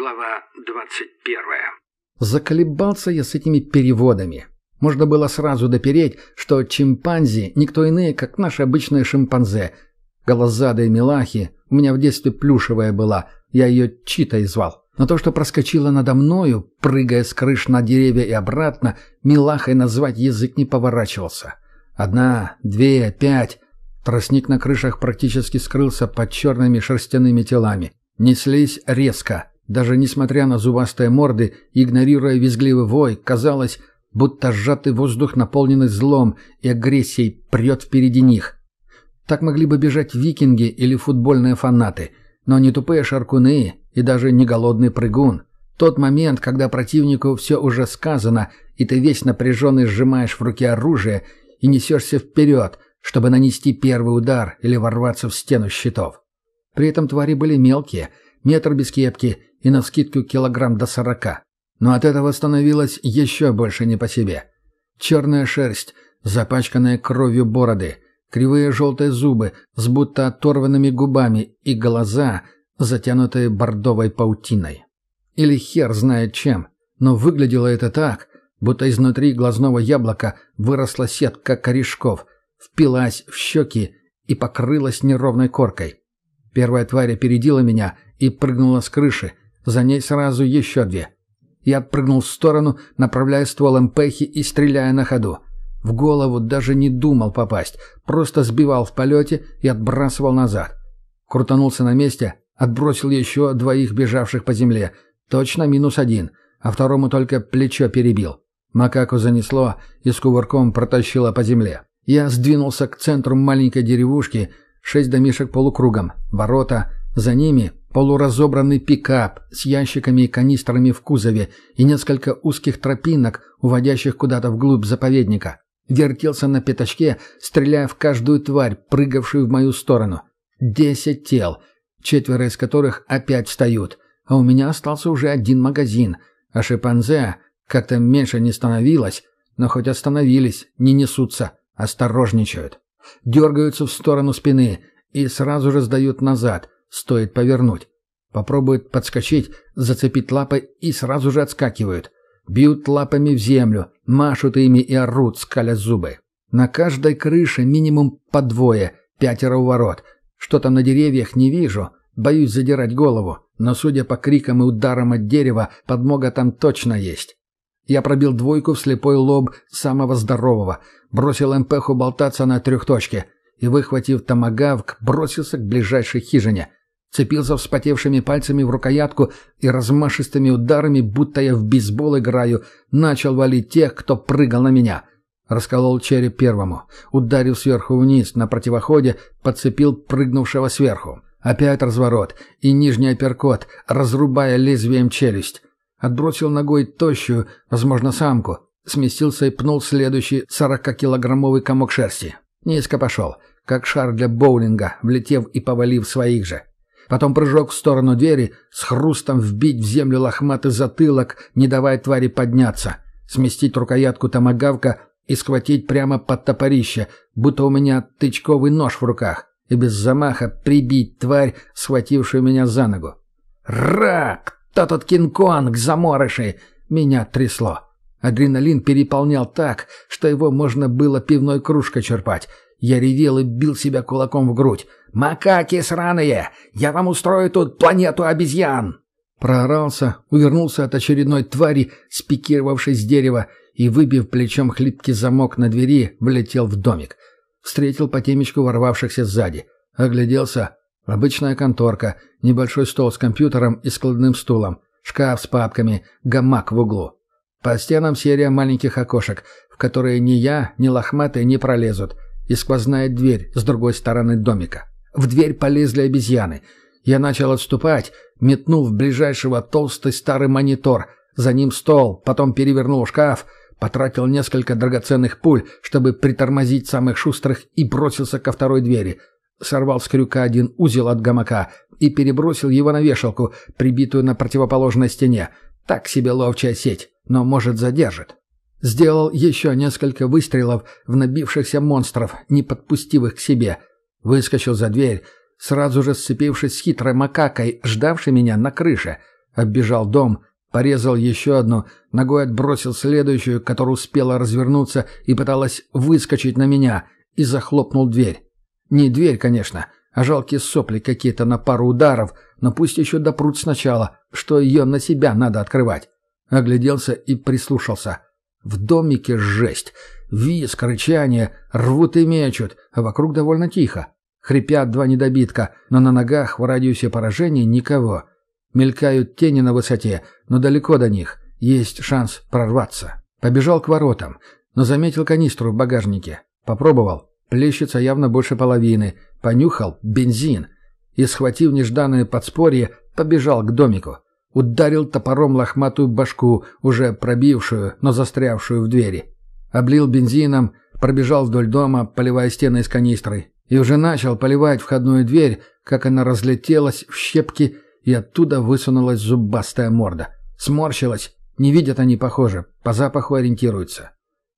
Глава 21. Заколебался я с этими переводами. Можно было сразу допереть, что чимпанзи никто иные, как наши обычные шимпанзе. Голозадые милахи, у меня в детстве плюшевая была, я ее Читой звал. Но то, что проскочило надо мною, прыгая с крыш на деревья и обратно, милахой назвать язык не поворачивался. Одна, две, пять. Тростник на крышах практически скрылся под черными шерстяными телами. Неслись резко. Даже несмотря на зубастые морды, игнорируя визгливый вой, казалось, будто сжатый воздух, наполненный злом и агрессией, прет впереди них. Так могли бы бежать викинги или футбольные фанаты, но не тупые шаркуны и даже не голодный прыгун. Тот момент, когда противнику все уже сказано, и ты весь напряженный сжимаешь в руке оружие и несешься вперед, чтобы нанести первый удар или ворваться в стену щитов. При этом твари были мелкие, метр без кепки и навскидку килограмм до сорока. Но от этого становилось еще больше не по себе. Черная шерсть, запачканная кровью бороды, кривые желтые зубы с будто оторванными губами и глаза, затянутые бордовой паутиной. Или хер знает чем, но выглядело это так, будто изнутри глазного яблока выросла сетка корешков, впилась в щеки и покрылась неровной коркой. Первая тварь опередила меня и прыгнула с крыши, за ней сразу еще две — я прыгнул в сторону, направляя ствол МПХи и стреляя на ходу. В голову даже не думал попасть, просто сбивал в полете и отбрасывал назад. Крутанулся на месте, отбросил еще двоих бежавших по земле. Точно минус один, а второму только плечо перебил. Макаку занесло и с кувырком протащило по земле. Я сдвинулся к центру маленькой деревушки, шесть домишек полукругом, ворота, за ними Полуразобранный пикап с ящиками и канистрами в кузове и несколько узких тропинок, уводящих куда-то вглубь заповедника. Вертелся на пятачке, стреляя в каждую тварь, прыгавшую в мою сторону. Десять тел, четверо из которых опять встают, а у меня остался уже один магазин, а шимпанзе как-то меньше не становилось, но хоть остановились, не несутся, осторожничают. Дергаются в сторону спины и сразу же сдают назад — Стоит повернуть. Попробуют подскочить, зацепить лапой и сразу же отскакивают. Бьют лапами в землю, машут ими и орут, скаля зубы. На каждой крыше минимум по двое, пятеро у ворот. Что там на деревьях не вижу, боюсь задирать голову, но, судя по крикам и ударам от дерева, подмога там точно есть. Я пробил двойку в слепой лоб самого здорового, бросил МПХу болтаться на трехточке и, выхватив томагавк, бросился к ближайшей хижине — Цепился вспотевшими пальцами в рукоятку и размашистыми ударами, будто я в бейсбол играю, начал валить тех, кто прыгал на меня. Расколол череп первому, ударил сверху вниз, на противоходе подцепил прыгнувшего сверху. Опять разворот и нижний апперкот, разрубая лезвием челюсть. Отбросил ногой тощую, возможно, самку. Сместился и пнул следующий сорокакилограммовый комок шерсти. Низко пошел, как шар для боулинга, влетев и повалив своих же. Потом прыжок в сторону двери, с хрустом вбить в землю лохматый затылок, не давая твари подняться, сместить рукоятку томагавка и схватить прямо под топорище, будто у меня тычковый нож в руках, и без замаха прибить тварь, схватившую меня за ногу. «Ра! Кто тут Кинг-Конг, заморыши?» Меня трясло. Адреналин переполнял так, что его можно было пивной кружкой черпать. Я ревел и бил себя кулаком в грудь. «Макаки сраные! Я вам устрою тут планету обезьян!» Проорался, увернулся от очередной твари, спикировавшей с дерева, и, выбив плечом хлипкий замок на двери, влетел в домик. Встретил по темечку ворвавшихся сзади. Огляделся. Обычная конторка, небольшой стол с компьютером и складным стулом, шкаф с папками, гамак в углу. По стенам серия маленьких окошек, в которые ни я, ни лохматые не пролезут, и сквозная дверь с другой стороны домика. В дверь полезли обезьяны. Я начал отступать, метнув ближайшего толстый старый монитор. За ним стол, потом перевернул шкаф, потратил несколько драгоценных пуль, чтобы притормозить самых шустрых и бросился ко второй двери. Сорвал с крюка один узел от гамака и перебросил его на вешалку, прибитую на противоположной стене. Так себе ловчая сеть, но, может, задержит. Сделал еще несколько выстрелов в набившихся монстров, не подпустив их к себе — Выскочил за дверь, сразу же сцепившись с хитрой макакой, ждавшей меня на крыше. оббежал дом, порезал еще одну, ногой отбросил следующую, которая успела развернуться и пыталась выскочить на меня, и захлопнул дверь. Не дверь, конечно, а жалкие сопли какие-то на пару ударов, но пусть еще допрут сначала, что ее на себя надо открывать. Огляделся и прислушался. В домике жесть. Виск, рычание, рвут и мечут, а вокруг довольно тихо. Хрипят два недобитка, но на ногах в радиусе поражения никого. Мелькают тени на высоте, но далеко до них. Есть шанс прорваться. Побежал к воротам, но заметил канистру в багажнике. Попробовал. Плещется явно больше половины. Понюхал — бензин. И, схватив нежданное подспорье, побежал к домику. Ударил топором лохматую башку, уже пробившую, но застрявшую в двери. Облил бензином, пробежал вдоль дома, поливая стены из канистры. И уже начал поливать входную дверь, как она разлетелась в щепки, и оттуда высунулась зубастая морда. Сморщилась. Не видят они, похоже, по запаху ориентируются.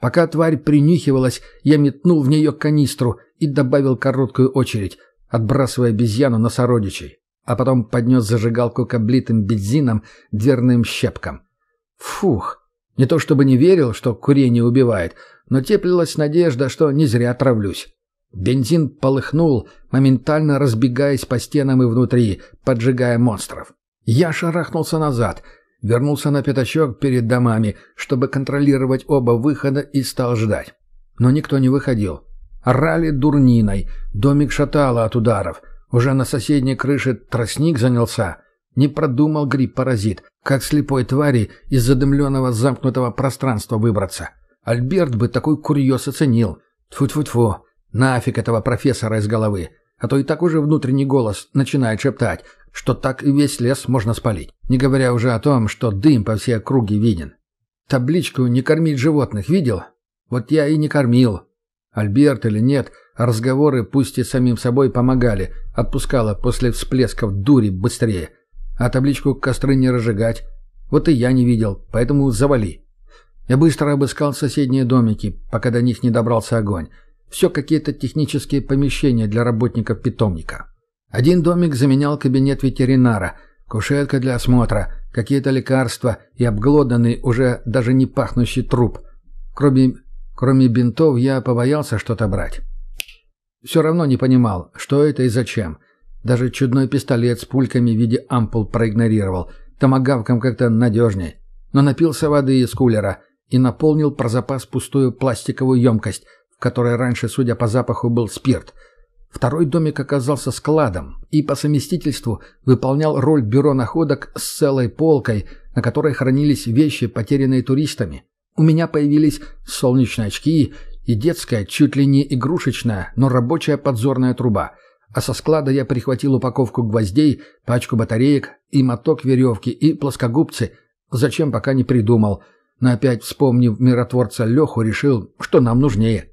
Пока тварь принюхивалась, я метнул в нее канистру и добавил короткую очередь, отбрасывая обезьяну на сородичей, а потом поднес зажигалку к облитым бензином дверным щепкам. Фух! Не то чтобы не верил, что курение убивает, но теплилась надежда, что не зря отравлюсь. Бензин полыхнул, моментально разбегаясь по стенам и внутри, поджигая монстров. Я шарахнулся назад — Вернулся на пятачок перед домами, чтобы контролировать оба выхода и стал ждать. Но никто не выходил. Орали дурниной, домик шатало от ударов. Уже на соседней крыше тростник занялся. Не продумал гриб-паразит, как слепой твари из задымленного замкнутого пространства выбраться. Альберт бы такой курьез оценил. Тьфу-тьфу-тьфу, нафиг этого профессора из головы. А то и так уже внутренний голос начинает шептать, что так и весь лес можно спалить, не говоря уже о том, что дым по всей округе виден. Табличку «Не кормить животных» видел? Вот я и не кормил. Альберт или нет, разговоры пусть и самим собой помогали, отпускала после всплесков дури быстрее. А табличку «Костры не разжигать» вот и я не видел, поэтому завали. Я быстро обыскал соседние домики, пока до них не добрался огонь. Все какие-то технические помещения для работников питомника. Один домик заменял кабинет ветеринара, кушетка для осмотра, какие-то лекарства и обглоданный, уже даже не пахнущий труп. Кроме, кроме бинтов я побоялся что-то брать. Все равно не понимал, что это и зачем. Даже чудной пистолет с пульками в виде ампул проигнорировал. Томагавком как-то надежнее. Но напился воды из кулера и наполнил про запас пустую пластиковую емкость, в которой раньше, судя по запаху, был спирт – Второй домик оказался складом и по совместительству выполнял роль бюро находок с целой полкой, на которой хранились вещи, потерянные туристами. У меня появились солнечные очки и детская, чуть ли не игрушечная, но рабочая подзорная труба. А со склада я прихватил упаковку гвоздей, пачку батареек и моток веревки и плоскогубцы. Зачем, пока не придумал. Но опять, вспомнив миротворца Леху, решил, что нам нужнее.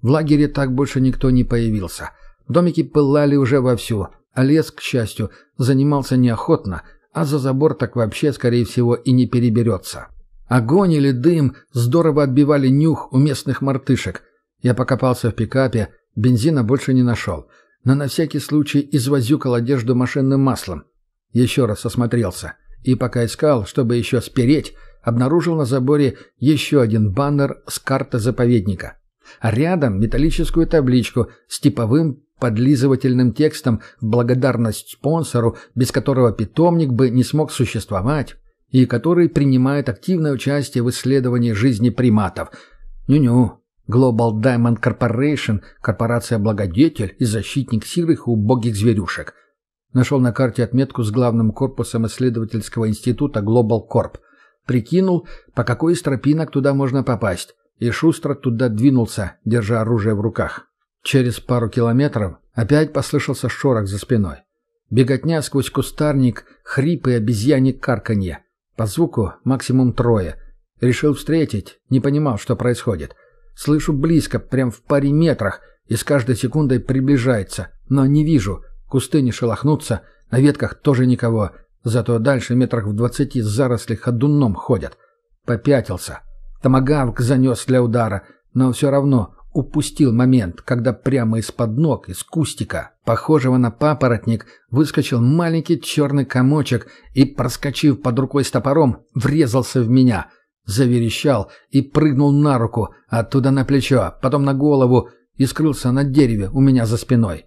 В лагере так больше никто не появился — Домики пылали уже вовсю, а лес, к счастью, занимался неохотно, а за забор так вообще, скорее всего, и не переберется. Огонь или дым здорово отбивали нюх у местных мартышек. Я покопался в пикапе, бензина больше не нашел, но на всякий случай извозюкал одежду машинным маслом. Еще раз осмотрелся, и пока искал, чтобы еще спереть, обнаружил на заборе еще один баннер с карты заповедника. А рядом металлическую табличку с типовым подлизывательным текстом в благодарность спонсору, без которого питомник бы не смог существовать, и который принимает активное участие в исследовании жизни приматов. Ню-ню. Global Diamond Corporation – корпорация-благодетель и защитник сирых убогих зверюшек. Нашел на карте отметку с главным корпусом исследовательского института Global Corp. Прикинул, по какой из тропинок туда можно попасть, и шустро туда двинулся, держа оружие в руках. Через пару километров опять послышался шорох за спиной. Беготня сквозь кустарник, хрипы и обезьяне карканье. По звуку максимум трое. Решил встретить, не понимал, что происходит. Слышу близко, прям в паре метрах, и с каждой секундой приближается, но не вижу. Кусты не шелохнутся, на ветках тоже никого, зато дальше метрах в двадцати заросли ходуном ходят. Попятился. Томагавк занес для удара, но все равно упустил момент, когда прямо из-под ног, из кустика, похожего на папоротник, выскочил маленький черный комочек и, проскочив под рукой с топором, врезался в меня. Заверещал и прыгнул на руку, оттуда на плечо, потом на голову и скрылся на дереве у меня за спиной.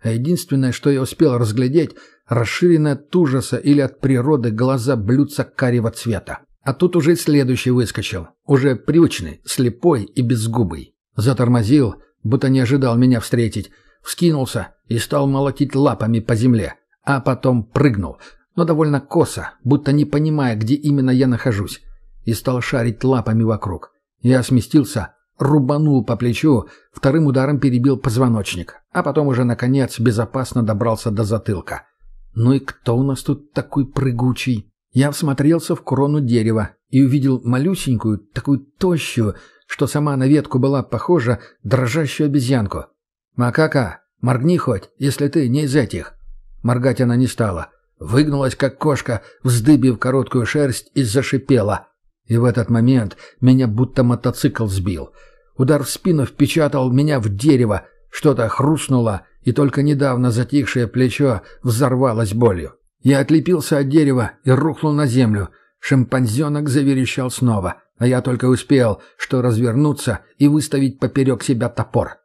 А единственное, что я успел разглядеть, расширенные от ужаса или от природы глаза блюдца карего цвета. А тут уже следующий выскочил, уже привычный, слепой и безгубый. Затормозил, будто не ожидал меня встретить, вскинулся и стал молотить лапами по земле, а потом прыгнул, но довольно косо, будто не понимая, где именно я нахожусь, и стал шарить лапами вокруг. Я сместился, рубанул по плечу, вторым ударом перебил позвоночник, а потом уже, наконец, безопасно добрался до затылка. Ну и кто у нас тут такой прыгучий? Я всмотрелся в крону дерева и увидел малюсенькую, такую тощую, что сама на ветку была похожа, дрожащую обезьянку. «Макака, моргни хоть, если ты не из этих». Моргать она не стала. Выгнулась, как кошка, вздыбив короткую шерсть и зашипела. И в этот момент меня будто мотоцикл сбил. Удар в спину впечатал меня в дерево, что-то хрустнуло, и только недавно затихшее плечо взорвалось болью. Я отлепился от дерева и рухнул на землю. Шимпанзенок заверещал снова, а я только успел, что развернуться и выставить поперек себя топор.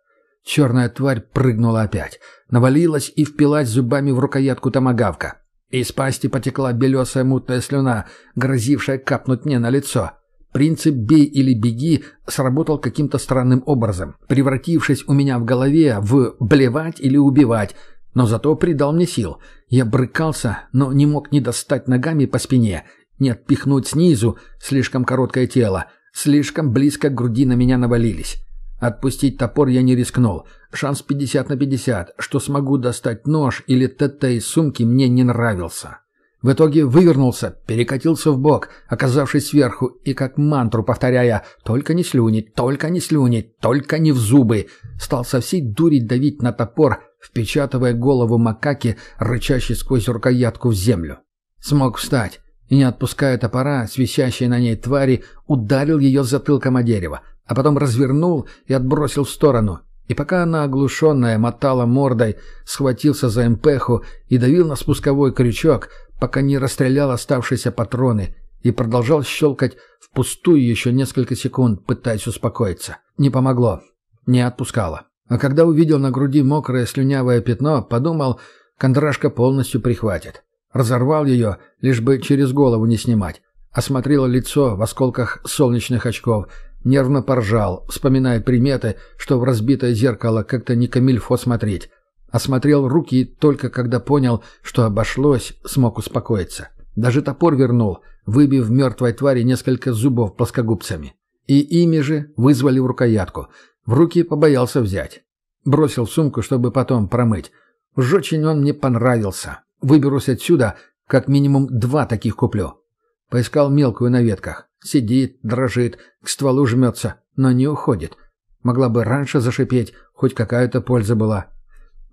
Черная тварь прыгнула опять, навалилась и впилась зубами в рукоятку томагавка. Из пасти потекла белесая мутная слюна, грозившая капнуть мне на лицо. Принцип «бей или беги» сработал каким-то странным образом, превратившись у меня в голове в «блевать или убивать», но зато придал мне сил. Я брыкался, но не мог ни достать ногами по спине, ни отпихнуть снизу, слишком короткое тело, слишком близко к груди на меня навалились. Отпустить топор я не рискнул. Шанс 50 на 50, что смогу достать нож или ТТ из сумки, мне не нравился. В итоге вывернулся, перекатился в бок, оказавшись сверху, и как мантру повторяя «Только не слюнить, только не слюнить, только не в зубы!» стал со всей дури давить на топор, впечатывая голову макаки, рычащей сквозь рукоятку в землю. Смог встать и, не отпуская топора, с на ней твари, ударил ее затылком о дерево, а потом развернул и отбросил в сторону. И пока она, оглушенная, мотала мордой, схватился за эмпеху и давил на спусковой крючок, пока не расстрелял оставшиеся патроны и продолжал щелкать впустую еще несколько секунд, пытаясь успокоиться. Не помогло. Не отпускало. А когда увидел на груди мокрое слюнявое пятно, подумал, кондрашка полностью прихватит. Разорвал ее, лишь бы через голову не снимать. Осмотрел лицо в осколках солнечных очков, нервно поржал, вспоминая приметы, что в разбитое зеркало как-то не камильфо смотреть. Осмотрел руки только когда понял, что обошлось, смог успокоиться. Даже топор вернул, выбив мертвой твари несколько зубов плоскогубцами. И ими же вызвали в рукоятку — в руки побоялся взять. Бросил сумку, чтобы потом промыть. Уж очень он мне понравился. Выберусь отсюда, как минимум два таких куплю. Поискал мелкую на ветках. Сидит, дрожит, к стволу жмется, но не уходит. Могла бы раньше зашипеть, хоть какая-то польза была.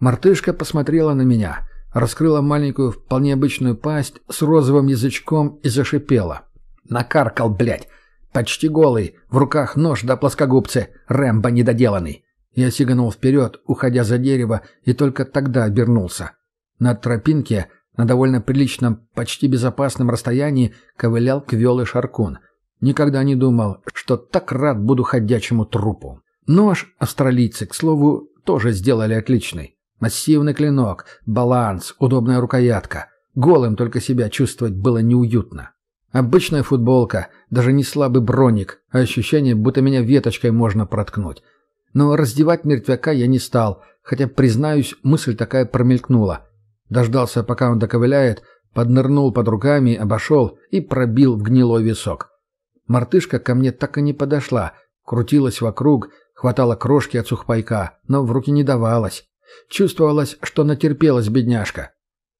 Мартышка посмотрела на меня, раскрыла маленькую, вполне обычную пасть с розовым язычком и зашипела. Накаркал, блядь. Почти голый, в руках нож да плоскогубцы, Рэмбо недоделанный. Я сиганул вперед, уходя за дерево, и только тогда обернулся. На тропинке, на довольно приличном, почти безопасном расстоянии, ковылял квелый шаркун. Никогда не думал, что так рад буду ходячему трупу. Нож австралийцы, к слову, тоже сделали отличный. Массивный клинок, баланс, удобная рукоятка. Голым только себя чувствовать было неуютно. Обычная футболка, даже не слабый броник, а ощущение, будто меня веточкой можно проткнуть. Но раздевать мертвяка я не стал, хотя, признаюсь, мысль такая промелькнула. Дождался, пока он доковыляет, поднырнул под руками, обошел и пробил в гнилой висок. Мартышка ко мне так и не подошла, крутилась вокруг, хватала крошки от сухпайка, но в руки не давалась. Чувствовалось, что натерпелась бедняжка.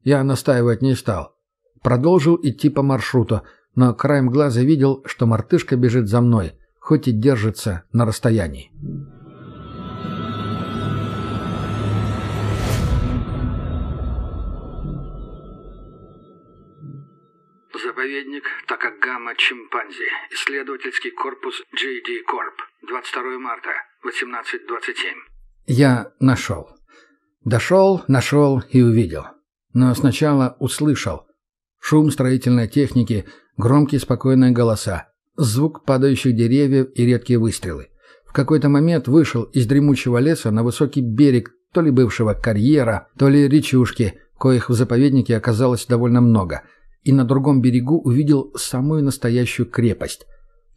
Я настаивать не стал. Продолжил идти по маршруту, но краем глаза видел, что мартышка бежит за мной, хоть и держится на расстоянии. Заповедник Такагама Чимпанзи. Исследовательский корпус JD Corp. 22 марта. 18.27. Я нашел. Дошел, нашел и увидел. Но сначала услышал. Шум строительной техники, громкие спокойные голоса, звук падающих деревьев и редкие выстрелы. В какой-то момент вышел из дремучего леса на высокий берег то ли бывшего карьера, то ли речушки, коих в заповеднике оказалось довольно много, и на другом берегу увидел самую настоящую крепость.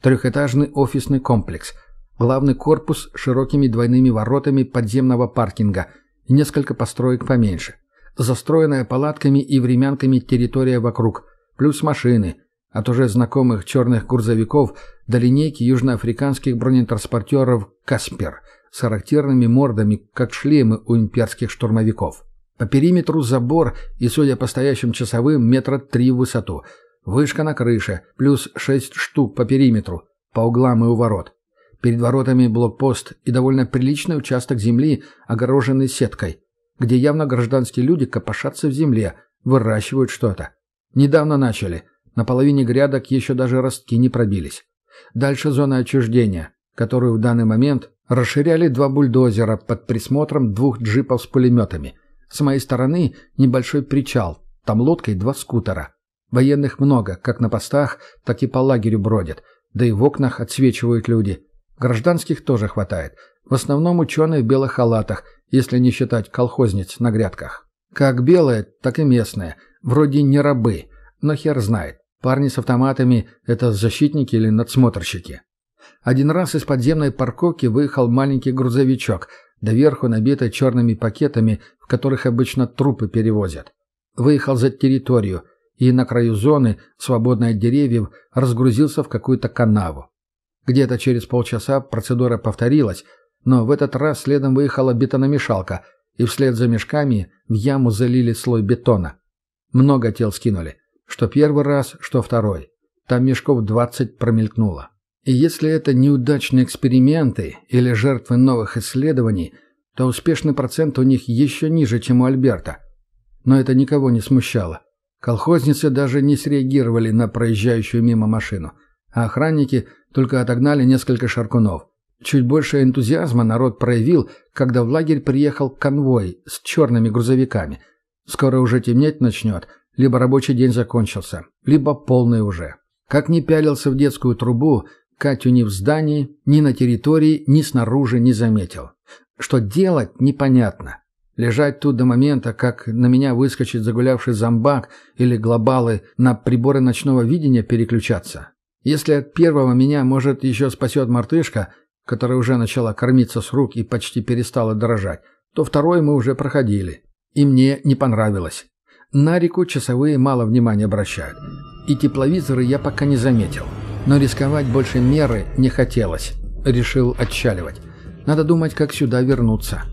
Трехэтажный офисный комплекс, главный корпус с широкими двойными воротами подземного паркинга и несколько построек поменьше. Застроенная палатками и времянками территория вокруг, плюс машины, от уже знакомых черных грузовиков до линейки южноафриканских бронетранспортеров «Каспер» с характерными мордами, как шлемы у имперских штурмовиков. По периметру забор и, судя по стоящим часовым, метра три в высоту. Вышка на крыше, плюс шесть штук по периметру, по углам и у ворот. Перед воротами блокпост и довольно приличный участок земли, огороженный сеткой, где явно гражданские люди копошатся в земле, выращивают что-то. Недавно начали. На половине грядок еще даже ростки не пробились. Дальше зона отчуждения, которую в данный момент расширяли два бульдозера под присмотром двух джипов с пулеметами. С моей стороны небольшой причал, там лодкой два скутера. Военных много, как на постах, так и по лагерю бродят, да и в окнах отсвечивают люди. Гражданских тоже хватает. В основном ученые в белых халатах, если не считать колхозниц на грядках. Как белые, так и местные. Вроде не рабы, но хер знает. Парни с автоматами – это защитники или надсмотрщики. Один раз из подземной парковки выехал маленький грузовичок, доверху набитый черными пакетами, в которых обычно трупы перевозят. Выехал за территорию и на краю зоны, свободной от деревьев, разгрузился в какую-то канаву. Где-то через полчаса процедура повторилась, но в этот раз следом выехала бетономешалка, и вслед за мешками в яму залили слой бетона. Много тел скинули. Что первый раз, что второй. Там мешков двадцать промелькнуло. И если это неудачные эксперименты или жертвы новых исследований, то успешный процент у них еще ниже, чем у Альберта. Но это никого не смущало. Колхозницы даже не среагировали на проезжающую мимо машину, а охранники только отогнали несколько шаркунов. Чуть больше энтузиазма народ проявил, когда в лагерь приехал конвой с черными грузовиками. Скоро уже темнеть начнет – либо рабочий день закончился, либо полный уже. Как ни пялился в детскую трубу, Катю ни в здании, ни на территории, ни снаружи не заметил. Что делать, непонятно. Лежать тут до момента, как на меня выскочит загулявший зомбак или глобалы на приборы ночного видения переключаться. Если от первого меня, может, еще спасет мартышка, которая уже начала кормиться с рук и почти перестала дрожать, то второй мы уже проходили. И мне не понравилось. На реку часовые мало внимания обращают. И тепловизоры я пока не заметил. Но рисковать больше меры не хотелось. Решил отчаливать. Надо думать, как сюда вернуться.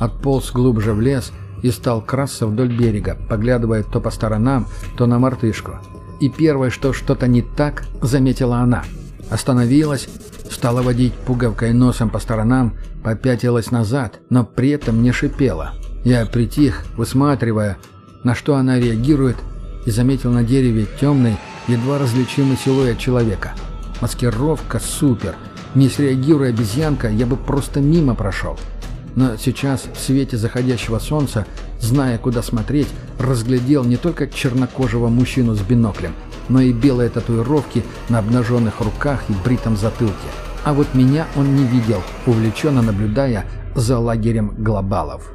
Отполз глубже в лес и стал красться вдоль берега, поглядывая то по сторонам, то на мартышку. И первое, что что-то не так, заметила она. Остановилась, стала водить пуговкой носом по сторонам, попятилась назад, но при этом не шипела. Я притих, высматривая, на что она реагирует, и заметил на дереве темный, едва различимый силуэт человека. Маскировка супер. Не среагируя обезьянка, я бы просто мимо прошел. Но сейчас, в свете заходящего солнца, зная, куда смотреть, разглядел не только чернокожего мужчину с биноклем, но и белые татуировки на обнаженных руках и бритом затылке. А вот меня он не видел, увлеченно наблюдая за лагерем глобалов.